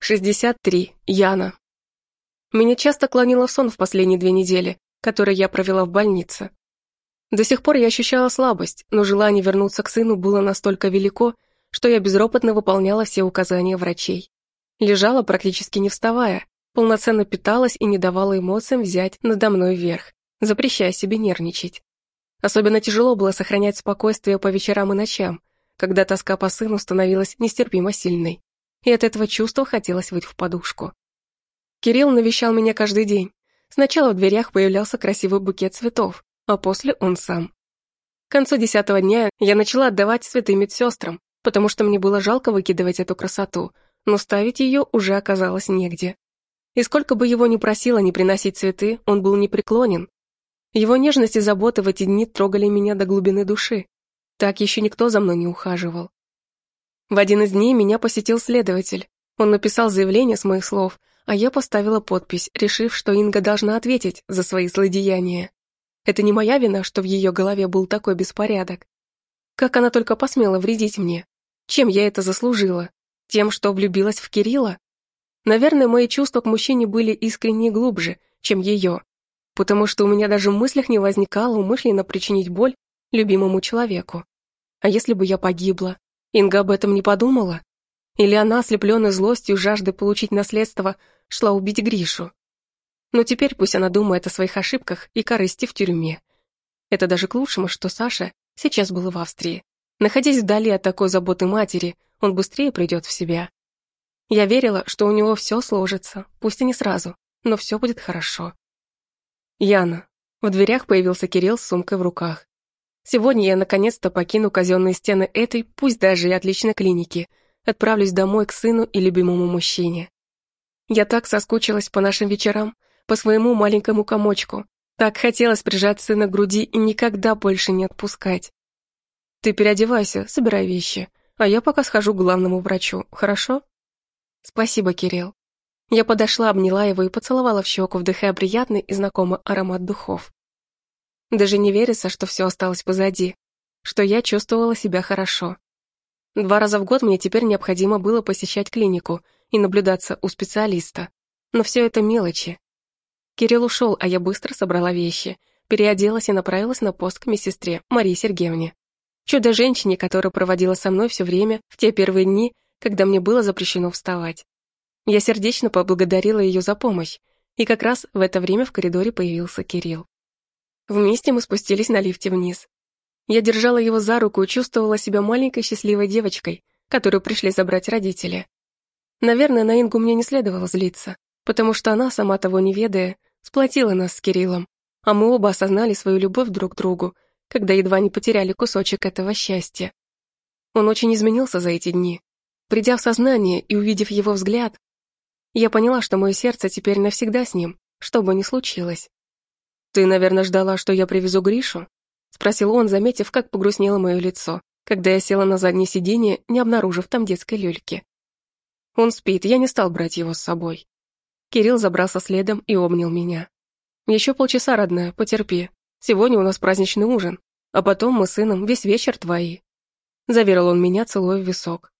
63. Яна. Меня часто клонило в сон в последние две недели, которые я провела в больнице. До сих пор я ощущала слабость, но желание вернуться к сыну было настолько велико, что я безропотно выполняла все указания врачей. Лежала практически не вставая, полноценно питалась и не давала эмоциям взять надо мной верх, запрещая себе нервничать. Особенно тяжело было сохранять спокойствие по вечерам и ночам, когда тоска по сыну становилась нестерпимо сильной и от этого чувства хотелось выйти в подушку. Кирилл навещал меня каждый день. Сначала в дверях появлялся красивый букет цветов, а после он сам. К концу десятого дня я начала отдавать цветы медсестрам, потому что мне было жалко выкидывать эту красоту, но ставить ее уже оказалось негде. И сколько бы его ни просила не приносить цветы, он был непреклонен. Его нежность и заботы в эти дни трогали меня до глубины души. Так еще никто за мной не ухаживал. В один из дней меня посетил следователь. Он написал заявление с моих слов, а я поставила подпись, решив, что Инга должна ответить за свои злодеяния. Это не моя вина, что в ее голове был такой беспорядок. Как она только посмела вредить мне? Чем я это заслужила? Тем, что влюбилась в Кирилла? Наверное, мои чувства к мужчине были искренне глубже, чем ее, потому что у меня даже в мыслях не возникало умышленно причинить боль любимому человеку. А если бы я погибла? Инга об этом не подумала? Или она, ослепленная злостью, жаждой получить наследство, шла убить Гришу? Но теперь пусть она думает о своих ошибках и корысти в тюрьме. Это даже к лучшему, что Саша сейчас был в Австрии. Находясь вдали от такой заботы матери, он быстрее придет в себя. Я верила, что у него все сложится, пусть и не сразу, но все будет хорошо. Яна. В дверях появился Кирилл с сумкой в руках. Сегодня я наконец-то покину казенные стены этой, пусть даже и отличной клиники, отправлюсь домой к сыну и любимому мужчине. Я так соскучилась по нашим вечерам, по своему маленькому комочку, так хотелось прижать сына к груди и никогда больше не отпускать. Ты переодевайся, собирай вещи, а я пока схожу к главному врачу, хорошо? Спасибо, Кирилл. Я подошла, обняла его и поцеловала в щеку, вдыхая приятный и знакомый аромат духов. Даже не верится, что все осталось позади, что я чувствовала себя хорошо. Два раза в год мне теперь необходимо было посещать клинику и наблюдаться у специалиста. Но все это мелочи. Кирилл ушел, а я быстро собрала вещи, переоделась и направилась на пост к медсестре Марии Сергеевне. Чудо-женщине, которая проводила со мной все время в те первые дни, когда мне было запрещено вставать. Я сердечно поблагодарила ее за помощь, и как раз в это время в коридоре появился Кирилл. Вместе мы спустились на лифте вниз. Я держала его за руку и чувствовала себя маленькой счастливой девочкой, которую пришли забрать родители. Наверное, на Ингу мне не следовало злиться, потому что она, сама того не ведая, сплотила нас с Кириллом, а мы оба осознали свою любовь друг к другу, когда едва не потеряли кусочек этого счастья. Он очень изменился за эти дни. Придя в сознание и увидев его взгляд, я поняла, что мое сердце теперь навсегда с ним, что бы ни случилось. «Ты, наверное, ждала, что я привезу Гришу?» — спросил он, заметив, как погрустнело мое лицо, когда я села на заднее сиденье, не обнаружив там детской люльки. «Он спит, я не стал брать его с собой». Кирилл забрался следом и обнял меня. «Еще полчаса, родная, потерпи. Сегодня у нас праздничный ужин, а потом мы с сыном весь вечер твои». Заверил он меня, целуя в висок.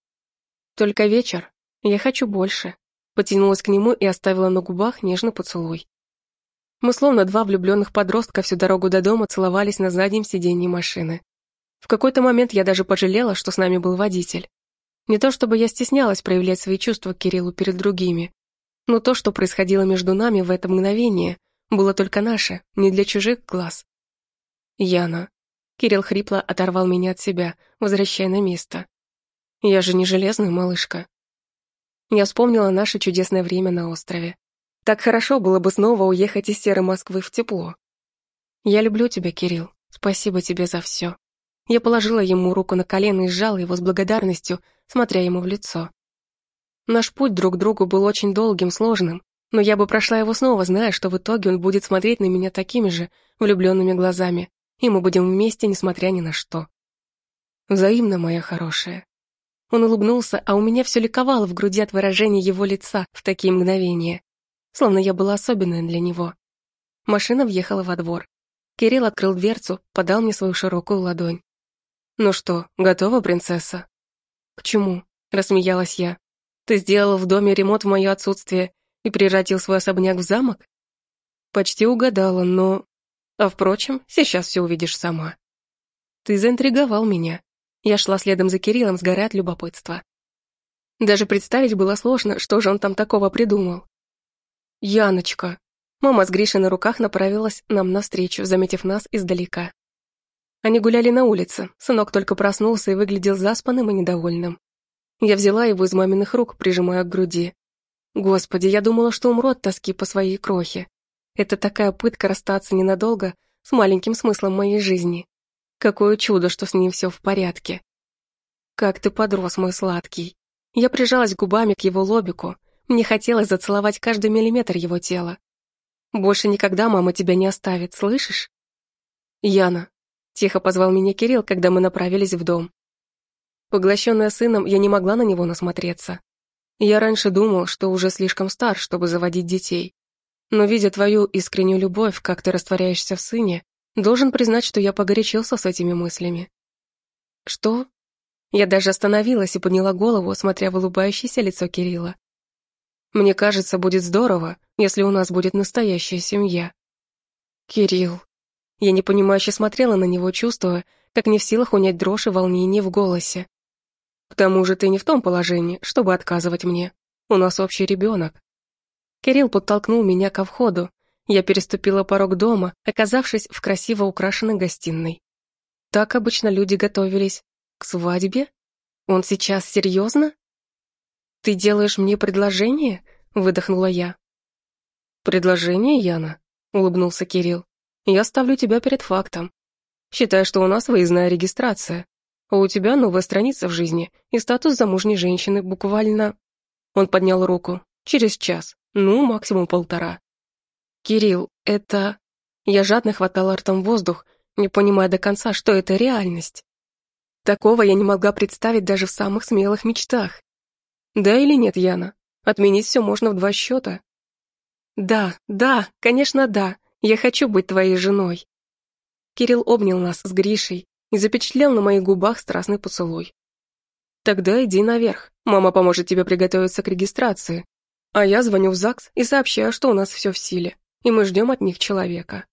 «Только вечер. Я хочу больше». Потянулась к нему и оставила на губах нежный поцелуй. Мы словно два влюбленных подростка всю дорогу до дома целовались на заднем сиденье машины. В какой-то момент я даже пожалела, что с нами был водитель. Не то чтобы я стеснялась проявлять свои чувства к Кириллу перед другими, но то, что происходило между нами в это мгновение, было только наше, не для чужих глаз. Яна. Кирилл хрипло оторвал меня от себя, возвращая на место. Я же не железная малышка. Я вспомнила наше чудесное время на острове. Так хорошо было бы снова уехать из серой Москвы в тепло. Я люблю тебя, Кирилл. Спасибо тебе за все. Я положила ему руку на колено и сжала его с благодарностью, смотря ему в лицо. Наш путь друг к другу был очень долгим, сложным, но я бы прошла его снова, зная, что в итоге он будет смотреть на меня такими же влюбленными глазами, и мы будем вместе, несмотря ни на что. Взаимно, моя хорошая. Он улыбнулся, а у меня все ликовало в груди от выражения его лица в такие мгновения словно я была особенная для него. Машина въехала во двор. Кирилл открыл дверцу, подал мне свою широкую ладонь. «Ну что, готова, принцесса?» «К чему?» — рассмеялась я. Ты сделал в доме ремонт в мое отсутствие и превратил свой особняк в замок? Почти угадала, но... А впрочем, сейчас все увидишь сама. Ты заинтриговал меня. Я шла следом за Кириллом, сгорая от любопытства. Даже представить было сложно, что же он там такого придумал. «Яночка!» Мама с Гришей на руках направилась нам навстречу, заметив нас издалека. Они гуляли на улице, сынок только проснулся и выглядел заспанным и недовольным. Я взяла его из маминых рук, прижимая к груди. Господи, я думала, что умру от тоски по своей крохе. Это такая пытка расстаться ненадолго с маленьким смыслом моей жизни. Какое чудо, что с ним все в порядке. Как ты подрос, мой сладкий. Я прижалась губами к его лобику. Мне хотелось зацеловать каждый миллиметр его тела. Больше никогда мама тебя не оставит, слышишь? Яна, Тихо позвал меня Кирилл, когда мы направились в дом. Поглощенная сыном, я не могла на него насмотреться. Я раньше думал, что уже слишком стар, чтобы заводить детей. Но видя твою искреннюю любовь, как ты растворяешься в сыне, должен признать, что я погорячился с этими мыслями. Что? Я даже остановилась и подняла голову, смотря в улыбающееся лицо Кирилла. Мне кажется, будет здорово, если у нас будет настоящая семья. Кирилл. Я непонимающе смотрела на него, чувствуя, как не в силах унять дрожь и волнение в голосе. К тому же ты не в том положении, чтобы отказывать мне. У нас общий ребенок. Кирилл подтолкнул меня ко входу. Я переступила порог дома, оказавшись в красиво украшенной гостиной. Так обычно люди готовились к свадьбе? Он сейчас серьезно? Ты делаешь мне предложение? Выдохнула я. Предложение, Яна? Улыбнулся Кирилл. Я ставлю тебя перед фактом. Считай, что у нас выездная регистрация. А у тебя новая страница в жизни и статус замужней женщины буквально... Он поднял руку. Через час. Ну, максимум полтора. Кирилл, это... Я жадно хватала ртом воздух, не понимая до конца, что это реальность. Такого я не могла представить даже в самых смелых мечтах. Да или нет, Яна? Отменить все можно в два счета. Да, да, конечно, да. Я хочу быть твоей женой». Кирилл обнял нас с Гришей и запечатлел на моих губах страстный поцелуй. «Тогда иди наверх, мама поможет тебе приготовиться к регистрации. А я звоню в ЗАГС и сообщаю, что у нас все в силе, и мы ждем от них человека».